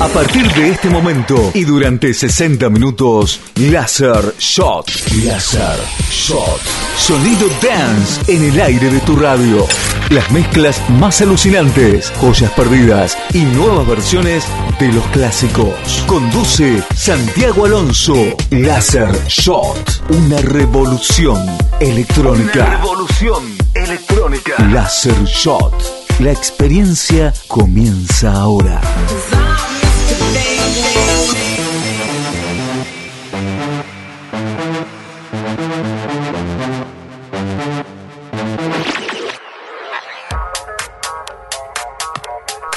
A partir de este momento y durante 60 minutos, Laser Shot. Laser Shot. Sonido dance en el aire de tu radio. Las mezclas más alucinantes, joyas perdidas y nuevas versiones de los clásicos. Conduce Santiago Alonso. Laser Shot. Una revolución electrónica. Una revolución electrónica. Laser Shot. La experiencia comienza ahora. Sunday.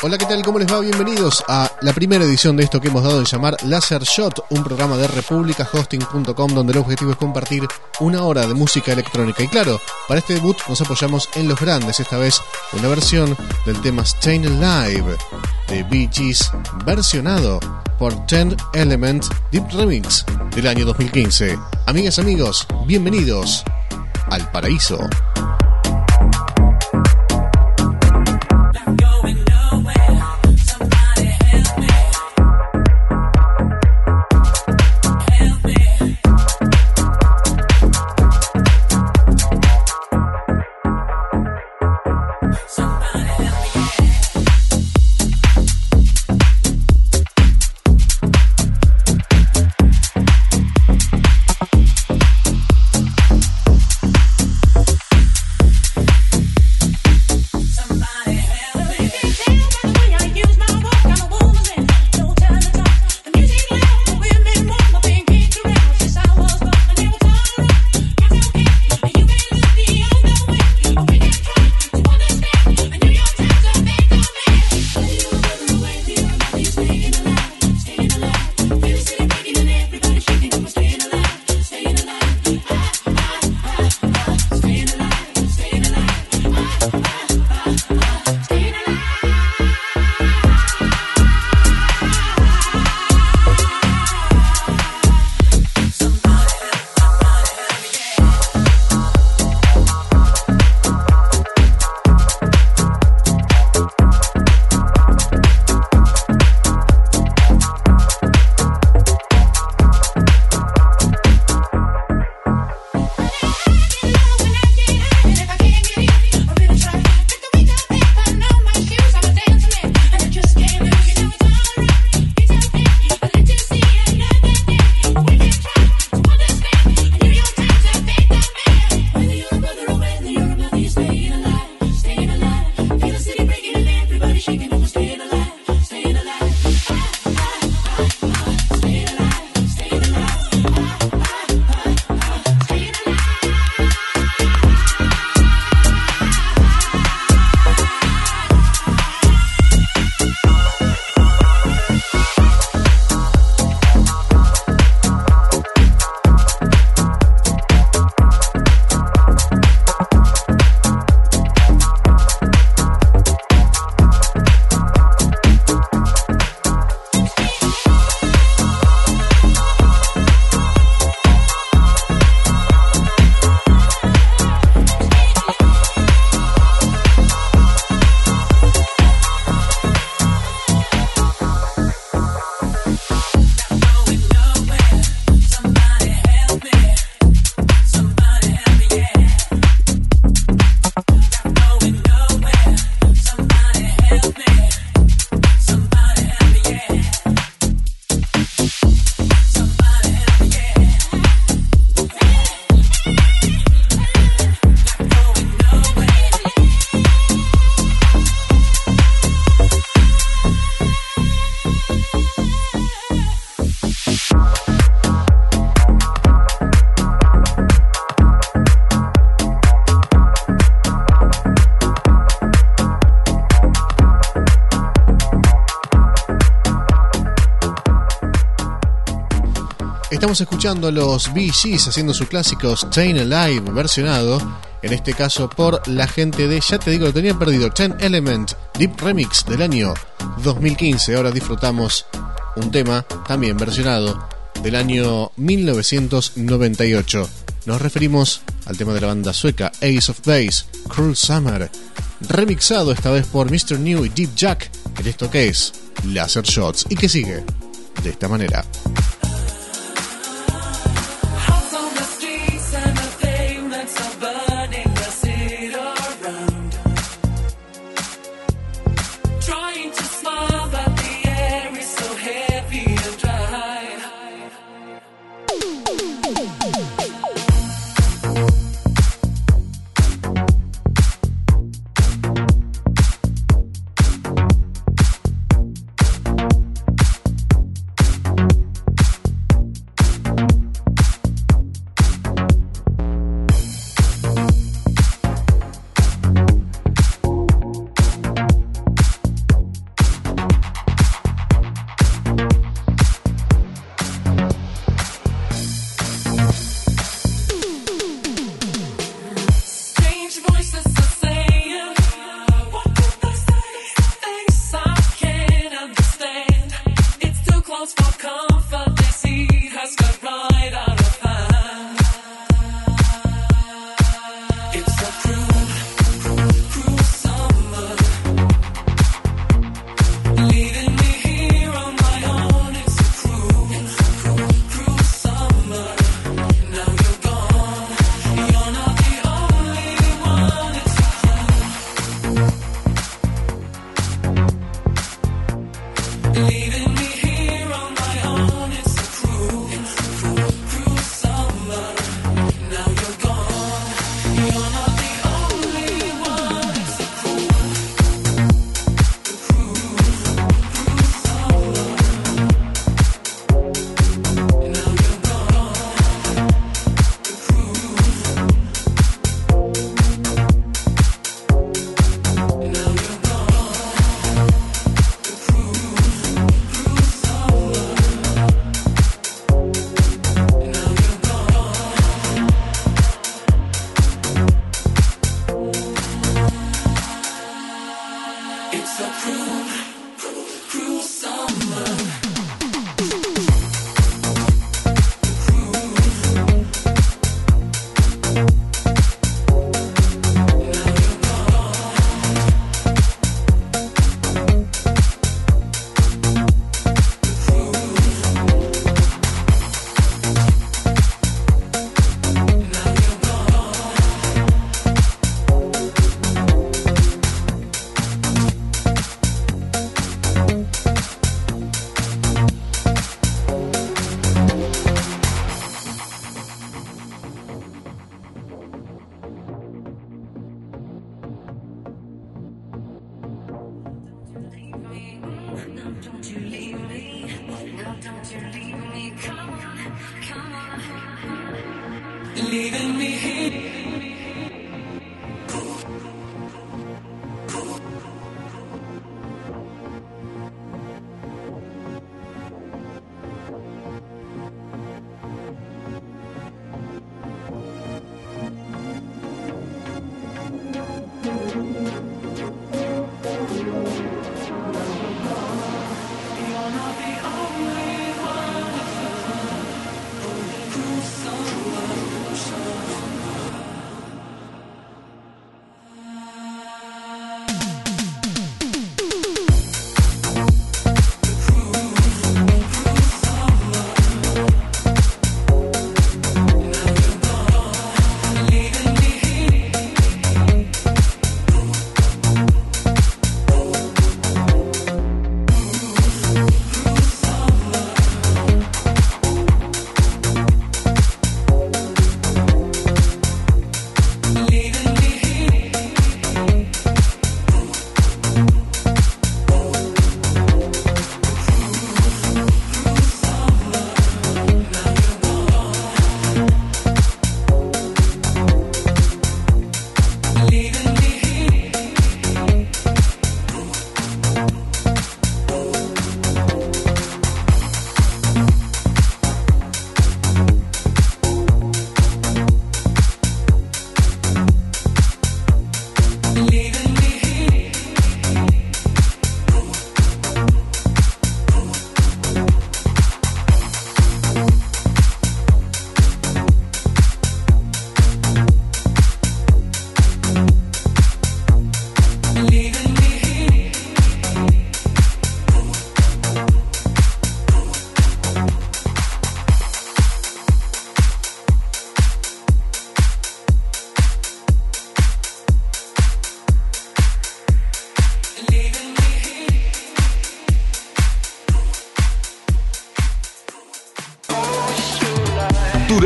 Hola, ¿qué tal? ¿Cómo les va? Bienvenidos a la primera edición de esto que hemos dado en llamar Laser Shot, un programa de republicahosting.com donde el objetivo es compartir una hora de música electrónica. Y claro, para este debut nos apoyamos en los grandes, esta vez una versión del tema Stayin' Alive de Bee Gees, versionado por Ten Element Deep Remix del año 2015. Amigas, amigos, bienvenidos al paraíso. Escuchando los Bee Gees haciendo su clásico Stayin' Alive versionado, en este caso por la gente de, ya te digo, lo tenía perdido, Ten Element Deep Remix del año 2015. Ahora disfrutamos un tema también versionado del año 1998. Nos referimos al tema de la banda sueca Ace of Base, Cruel Summer, remixado esta vez por Mr. New y Deep Jack en esto que es Laser Shots y que sigue de esta manera. Bye.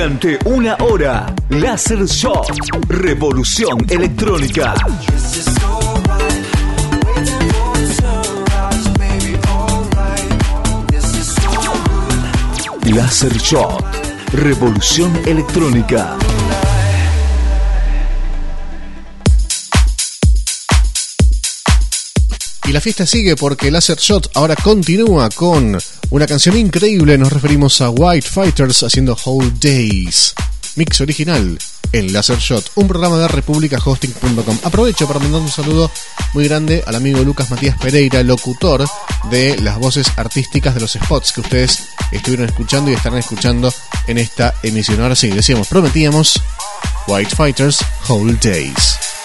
Durante una hora, Láser Shot, Revolución Electrónica. Láser Shot, Revolución Electrónica. Y la fiesta sigue porque Laser Shot ahora continúa con una canción increíble. Nos referimos a White Fighters haciendo Whole Days. Mix original en Laser Shot, un programa de republicahosting.com. Aprovecho para mandar un saludo muy grande al amigo Lucas Matías Pereira, locutor de las voces artísticas de los spots que ustedes estuvieron escuchando y estarán escuchando en esta emisión. Ahora sí, decíamos, prometíamos White Fighters Whole Days.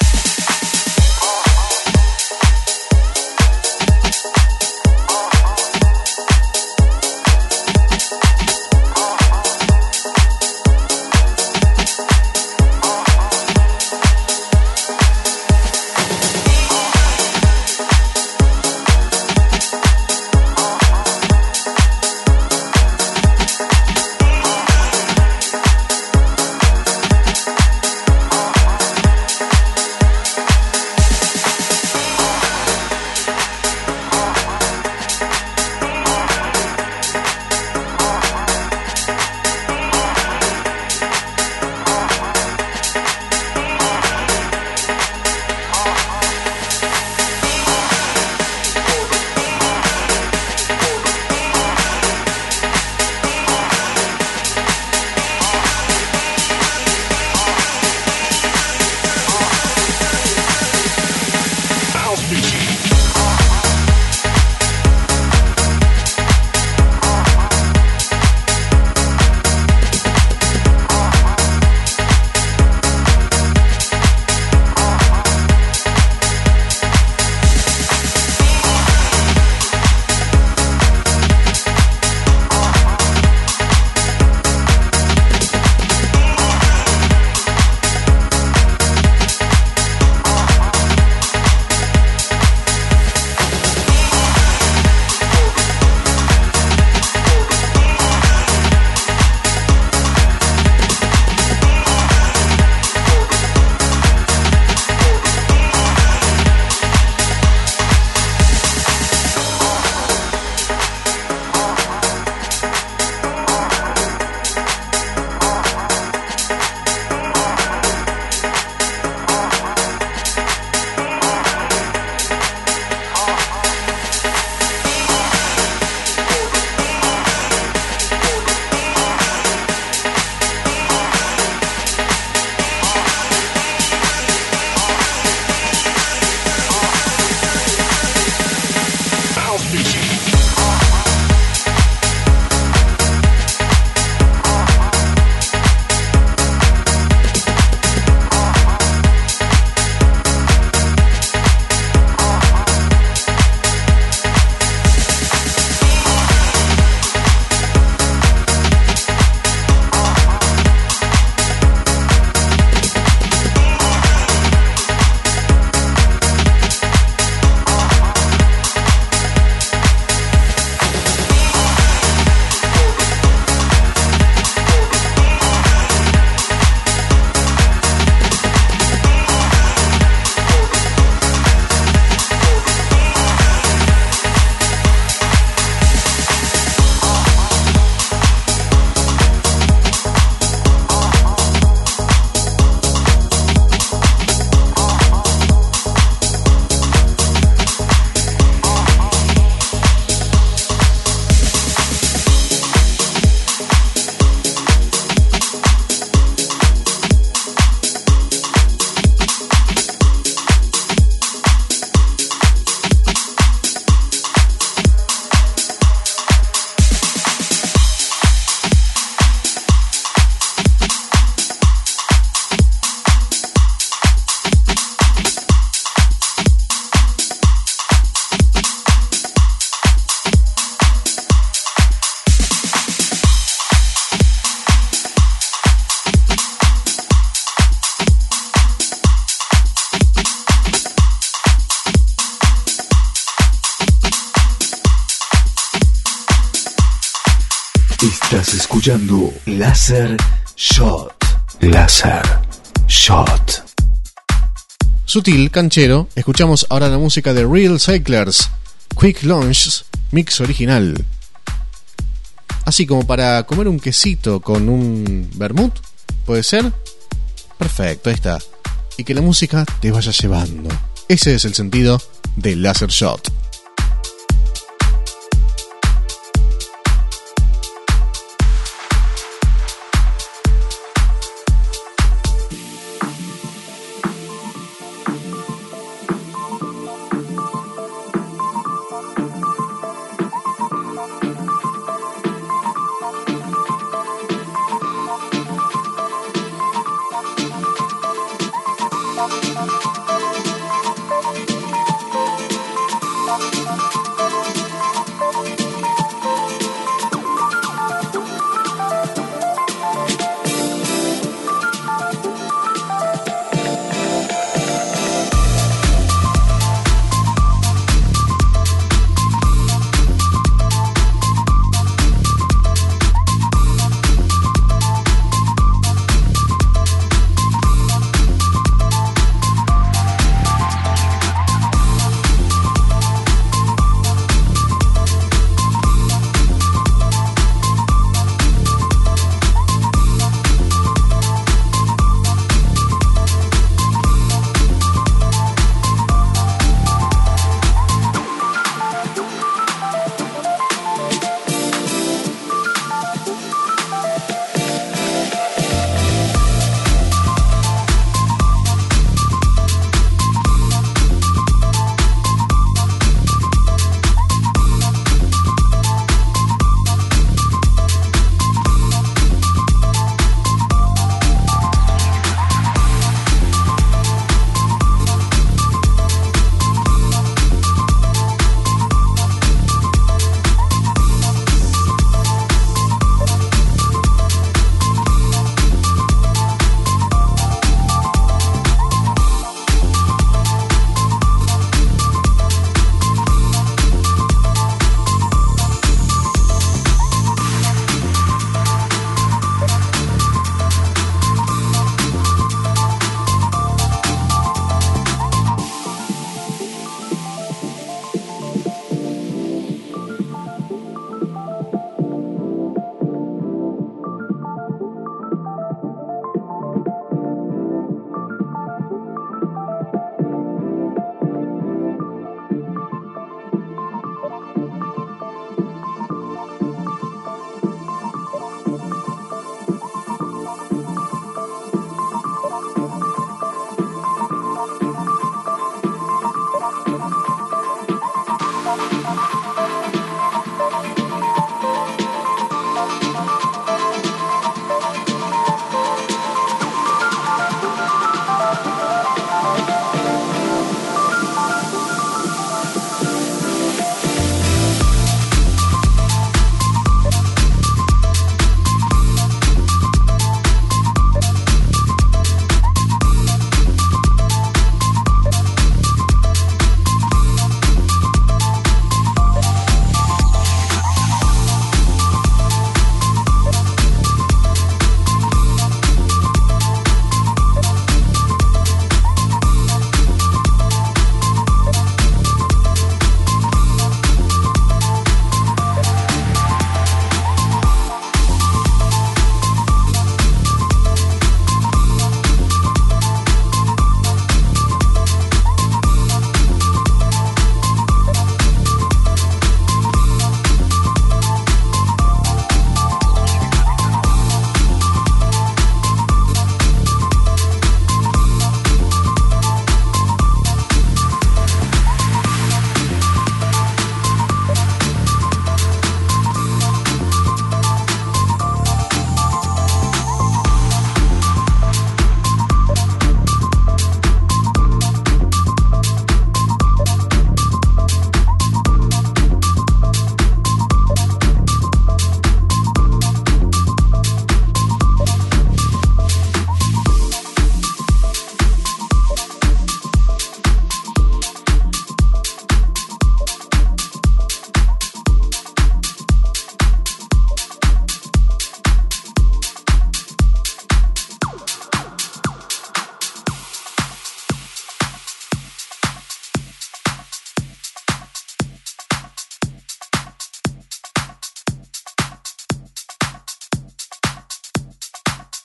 Escuchando Láser Shot. Láser. Shot. Sutil, canchero, escuchamos ahora la música de Real Cyclers, Quick Launch, mix original. Así como para comer un quesito con un vermut, ¿puede ser? Perfecto, ahí está. Y que la música te vaya llevando. Ese es el sentido de Laser Shot.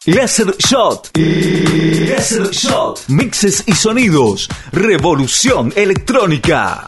Laser Shot. Laser Shot. Mixes y sonidos. Revolución electrónica.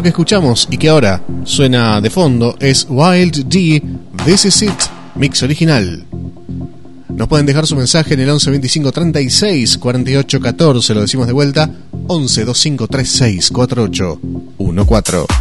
Esto que escuchamos y que ahora suena de fondo es Wild D, This Is It, mix original. Nos pueden dejar su mensaje en el 11 25 36 48 14, lo decimos de vuelta, 11 25 36 48 14.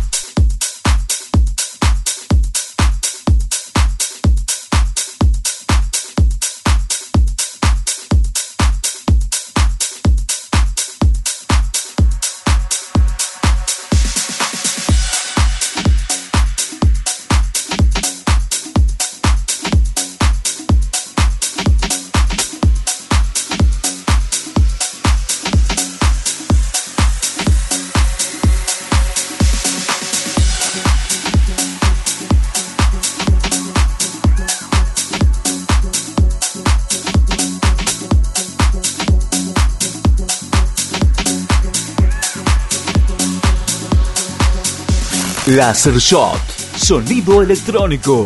Laser Shot, sonido electrónico.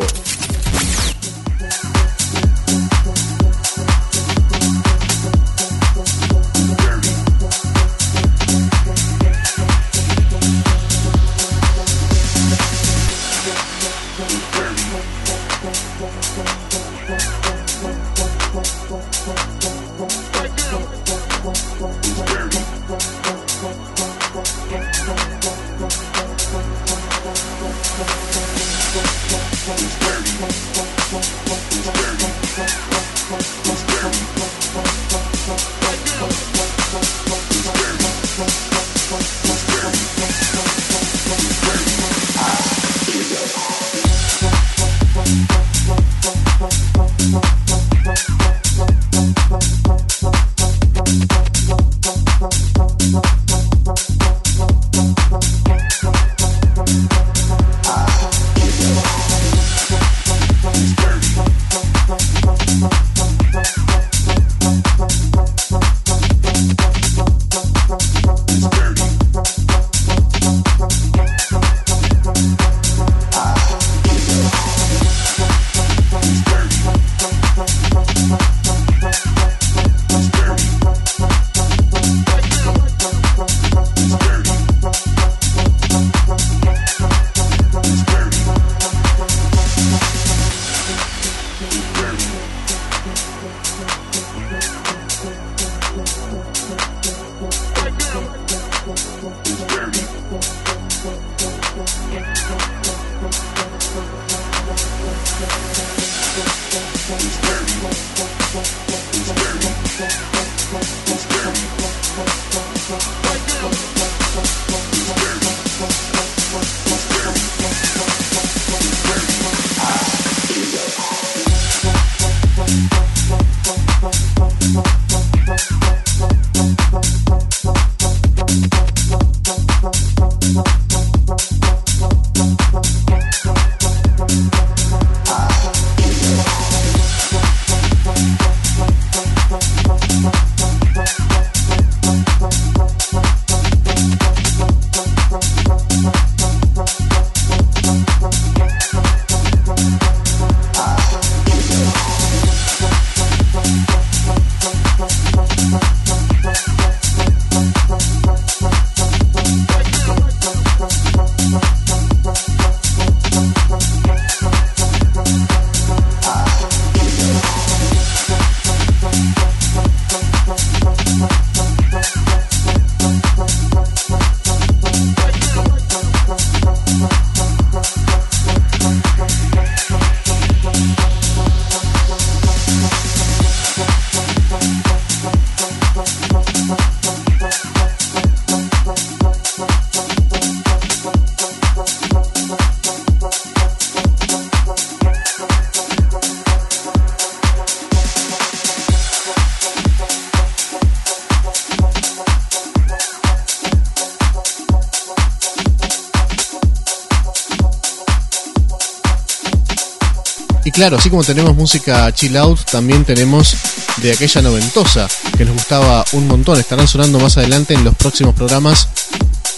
Claro, así como tenemos música chill out, también tenemos de aquella noventosa que nos gustaba un montón. Estarán sonando más adelante en los próximos programas.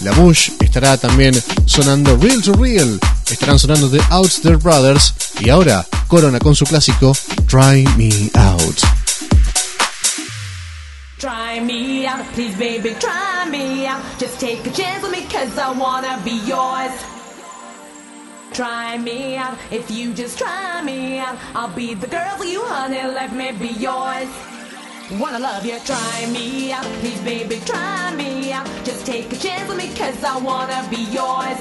La Bush estará también sonando Real to Real. Estarán sonando The Outster Brothers. Y ahora Corona con su clásico Try Me Out. Try me out, please baby, try me out. Just take a chance with me cause I wanna be yours. Try me out, if you just try me out, I'll be the girl for you, honey, let me be yours. Wanna love you, try me out, please baby, try me out. Just take a chance with me cause I wanna be yours.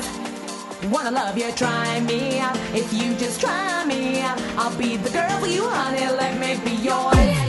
Wanna love you, try me out, if you just try me out, I'll be the girl for you, honey, let me be yours.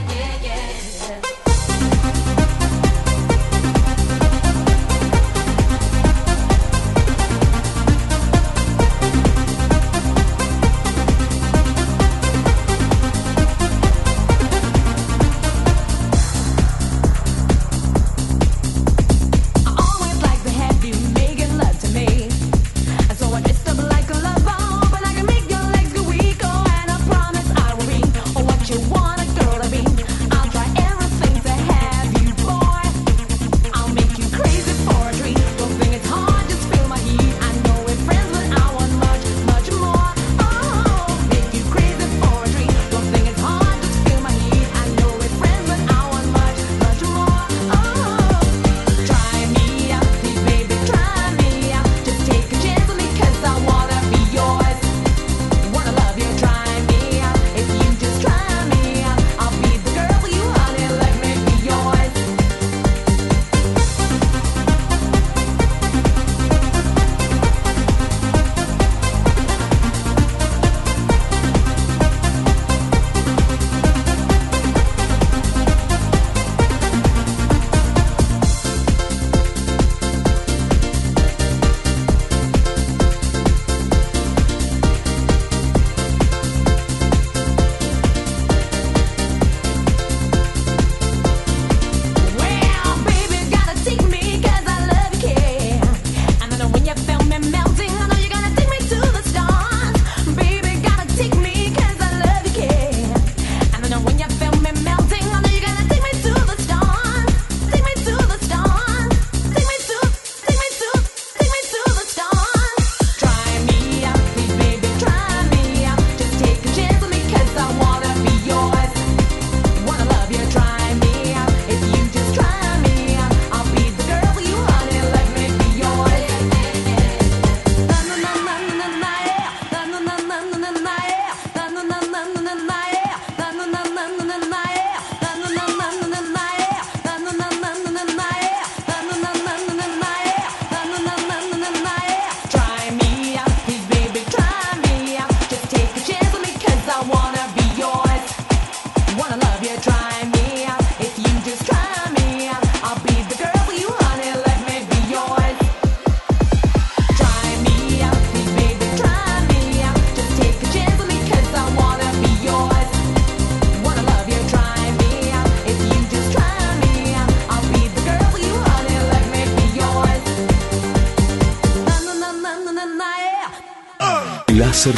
not a girl to be.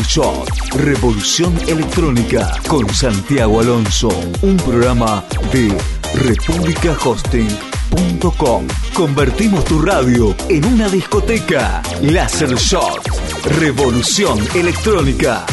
Shot, Revolución Electrónica con Santiago Alonso, un programa de republicahosting.com. Convertimos tu radio en una discoteca. Laser Shot, Revolución Electrónica.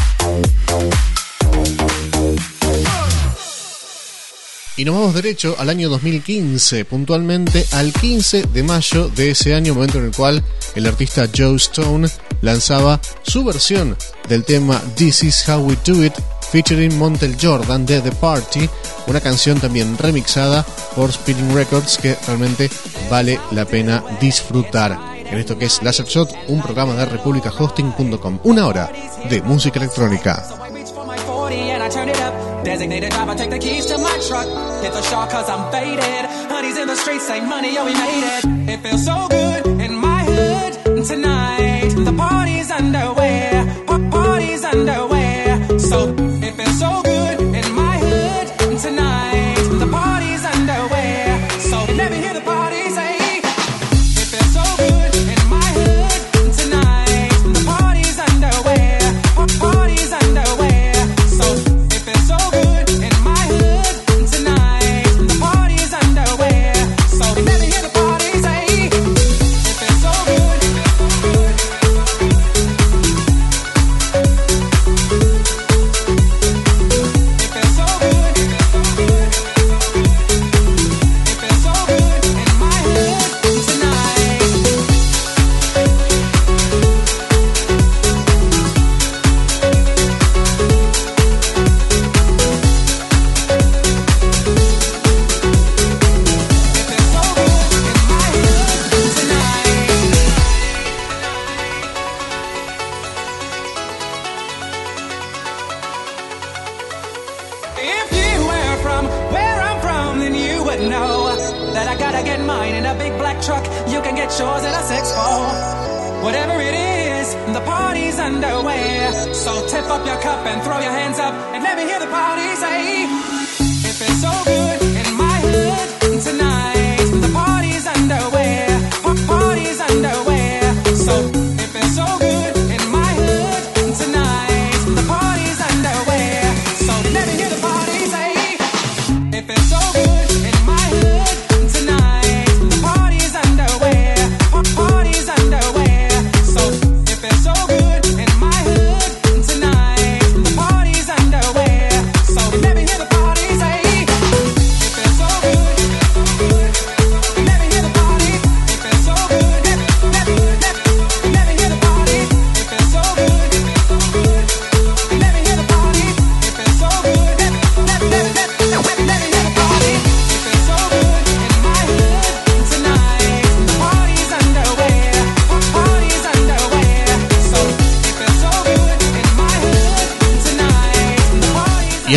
Y nos vamos derecho al año 2015, puntualmente al 15 de mayo de ese año, momento en el cual el artista Joe Stone lanzaba su versión del tema This Is How We Do It, featuring Montel Jordan de The Party, una canción también remixada por Spinning Records que realmente vale la pena disfrutar. En esto que es Laser Shot, un programa de republicahosting.com, una hora de música electrónica. Designated driver, take the keys to my truck. Hit the cause I'm faded. In the streets, say money, yo, we made it. It feels so good in my hood tonight. The party's underway. Party's underway. So it feels so good in my hood tonight. The party's underway. So me hear the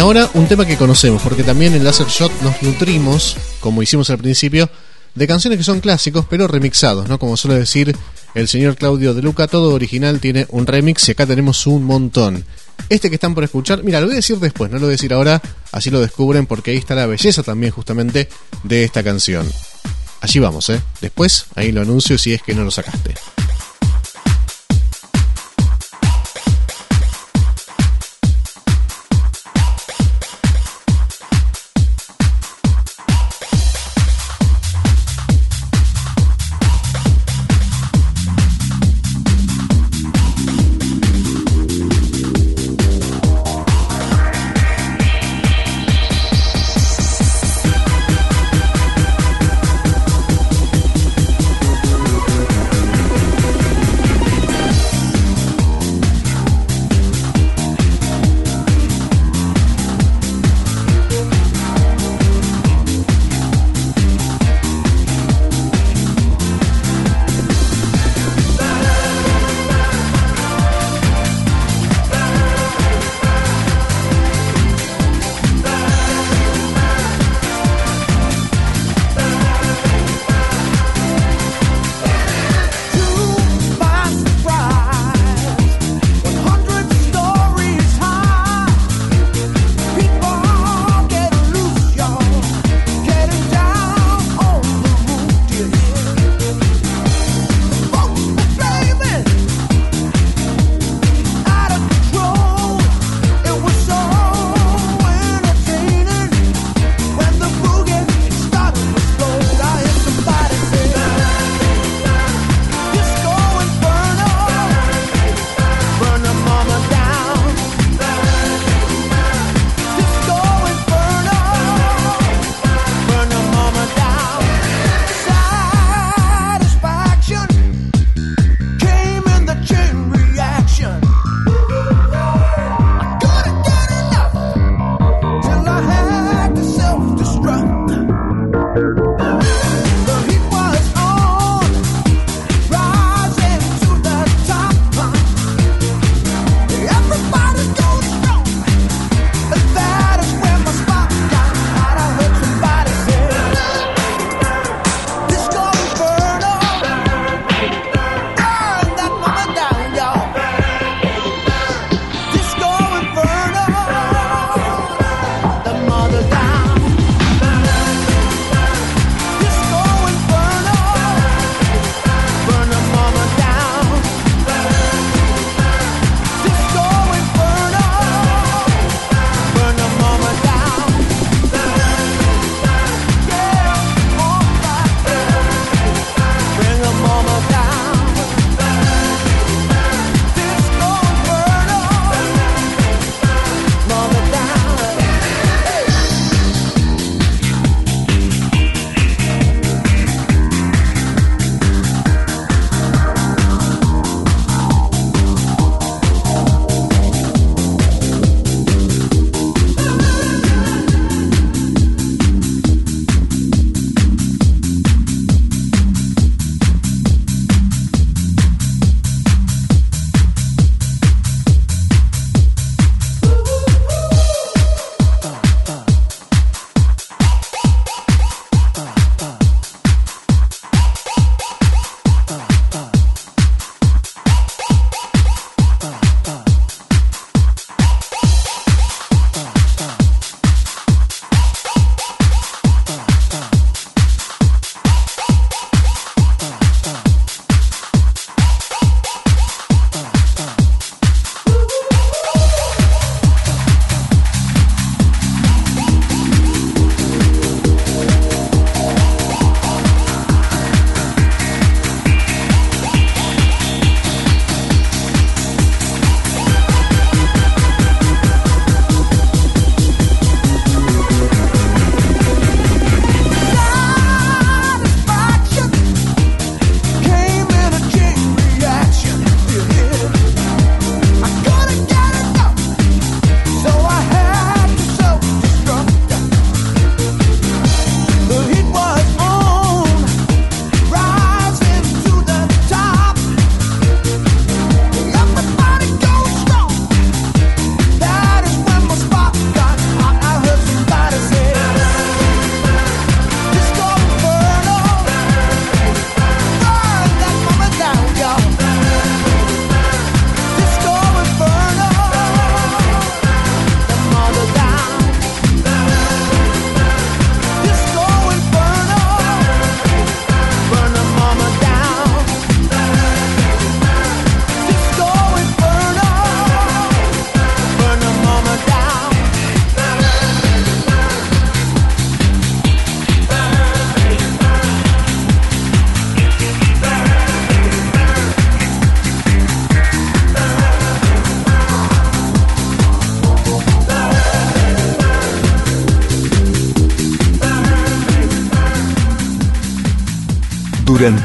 ahora un tema que conocemos, porque también en Laser Shot nos nutrimos, como hicimos al principio, de canciones que son clásicos, pero remixados, ¿no? Como suele decir el señor Claudio De Luca, todo original tiene un remix y acá tenemos un montón. Este que están por escuchar, mira, lo voy a decir después, no lo voy a decir ahora, así lo descubren porque ahí está la belleza también justamente de esta canción. Allí vamos, ¿eh? Después, ahí lo anuncio si es que no lo sacaste.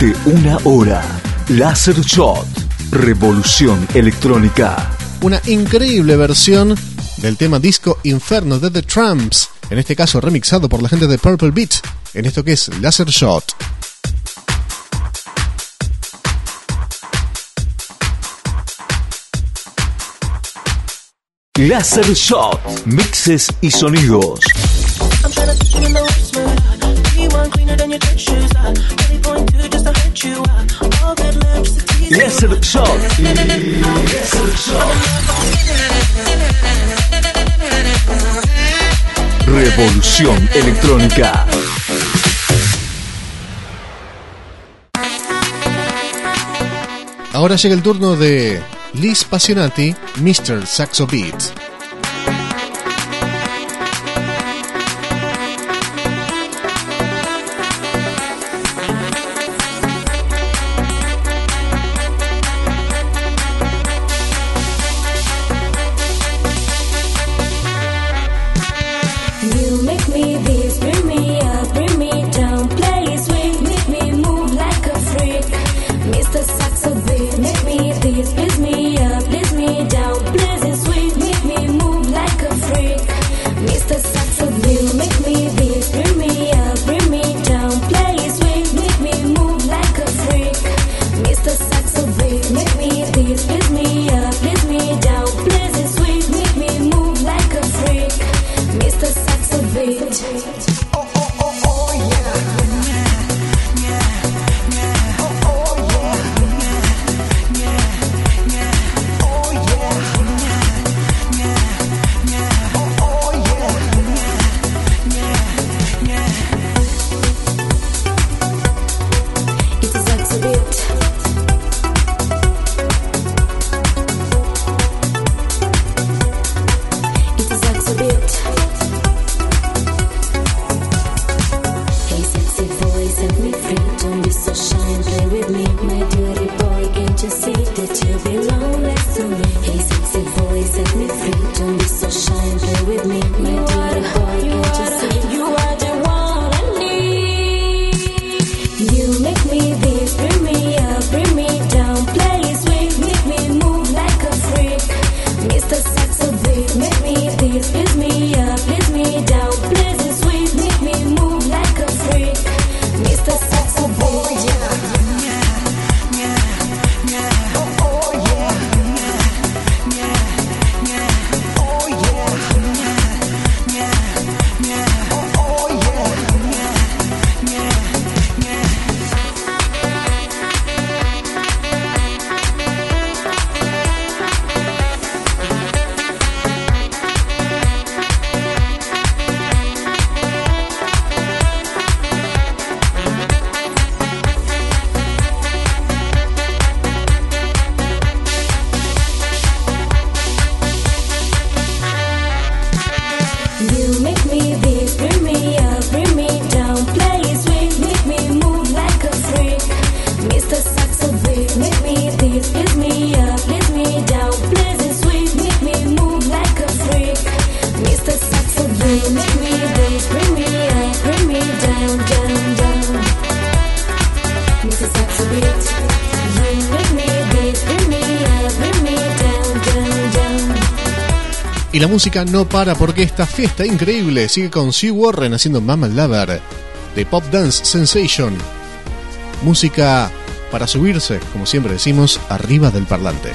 Durante una hora. Laser Shot. Revolución electrónica. Una increíble versión del tema disco Inferno de The Tramps, en este caso remixado por la gente de Purple Beat, en esto que es Laser Shot. Laser Shot. Mixes y sonidos. Shot. Revolución electrónica. Ahora llega el turno de Liz Passionati, Mr. Saxo Beat. Música no para porque esta fiesta increíble sigue con Sue Warren haciendo Mama Lover de Pop Dance Sensation. Música para subirse, como siempre decimos, arriba del parlante.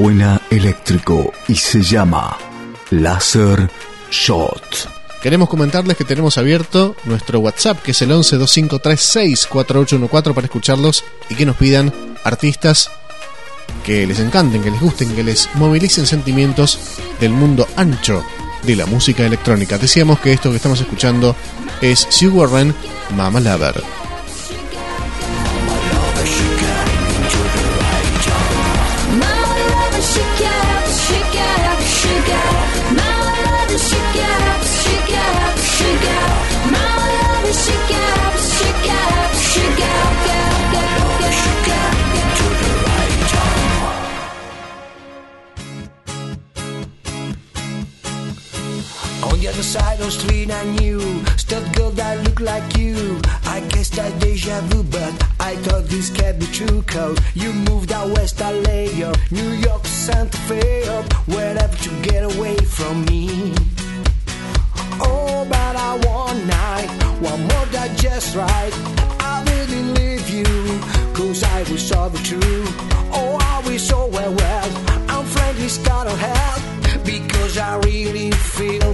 Suena eléctrico y se llama Laser Shot. Queremos comentarles que tenemos abierto nuestro WhatsApp, que es el 1125364814 para escucharlos y que nos pidan artistas que les encanten, que les gusten, que les movilicen sentimientos del mundo ancho de la música electrónica. Decíamos que esto que estamos escuchando es Sue Warren, Mama Lover. Side of the street I knew Stud girl that looked like you. I guess that deja vu But I thought this can't be true Cause you moved out west LA or New York, Santa Fe or Wherever to get away from me. Oh, but I one night. One more that just right. I didn't leave you Cause I was all the truth Oh, I was so well, well. I'm frankly scared of hell because I really feel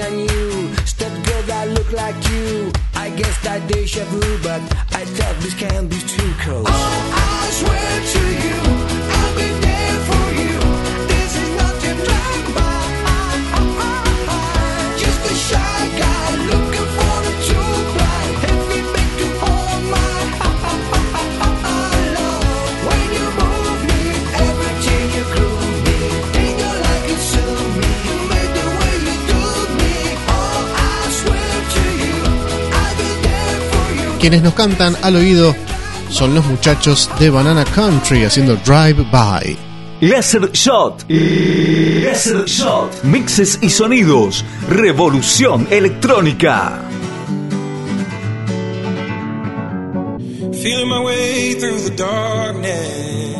than you. Stepped girl that look like you. I guess that deja vu. Quienes nos cantan al oído son los muchachos de Banana Country haciendo Drive By. Laser Shot. Laser Shot. Mixes y sonidos. Revolución electrónica. Feeling my way through the darkness,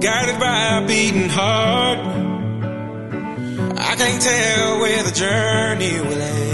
guided by a beating heart. I can't tell where the journey will end,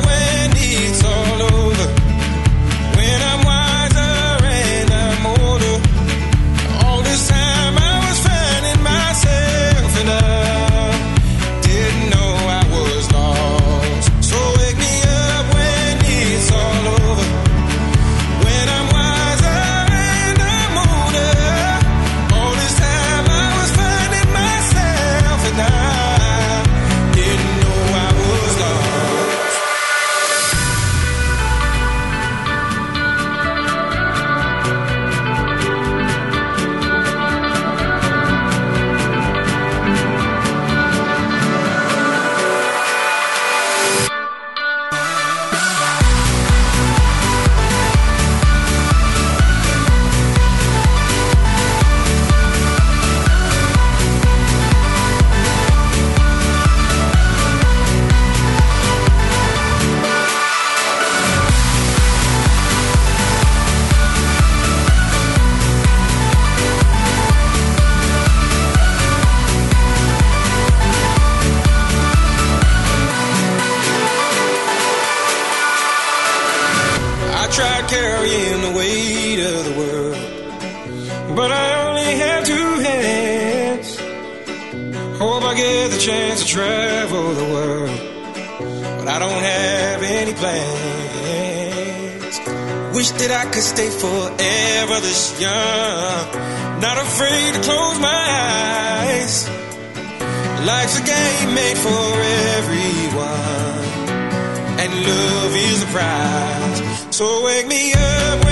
So wake me up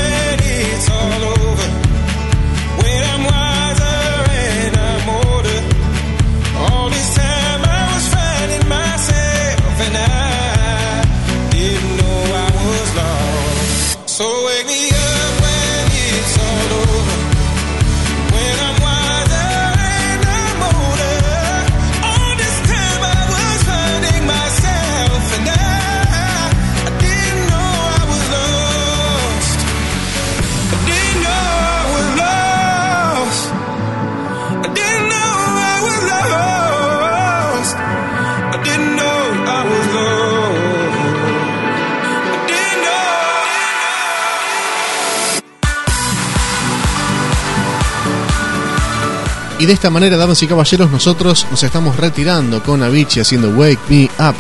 de esta manera, damas y caballeros, nosotros nos estamos retirando con Avicii haciendo Wake Me Up.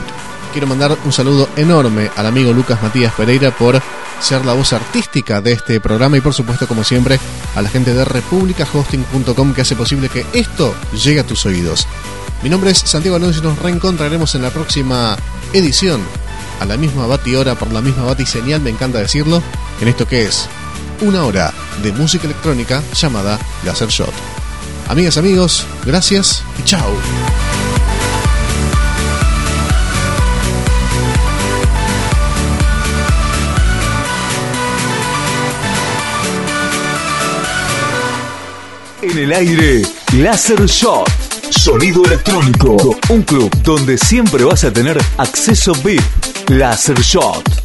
Quiero mandar un saludo enorme al amigo Lucas Matías Pereira por ser la voz artística de este programa y por supuesto, como siempre, a la gente de republicahosting.com que hace posible que esto llegue a tus oídos. Mi nombre es Santiago Alonso y nos reencontraremos en la próxima edición, a la misma bati hora, por la misma bati señal, me encanta decirlo, en esto que es una hora de música electrónica llamada Laser Shot. Amigas, amigos, gracias y chao. En el aire, Laser Shot. Sonido electrónico. Un club donde siempre vas a tener acceso VIP. Laser Shot.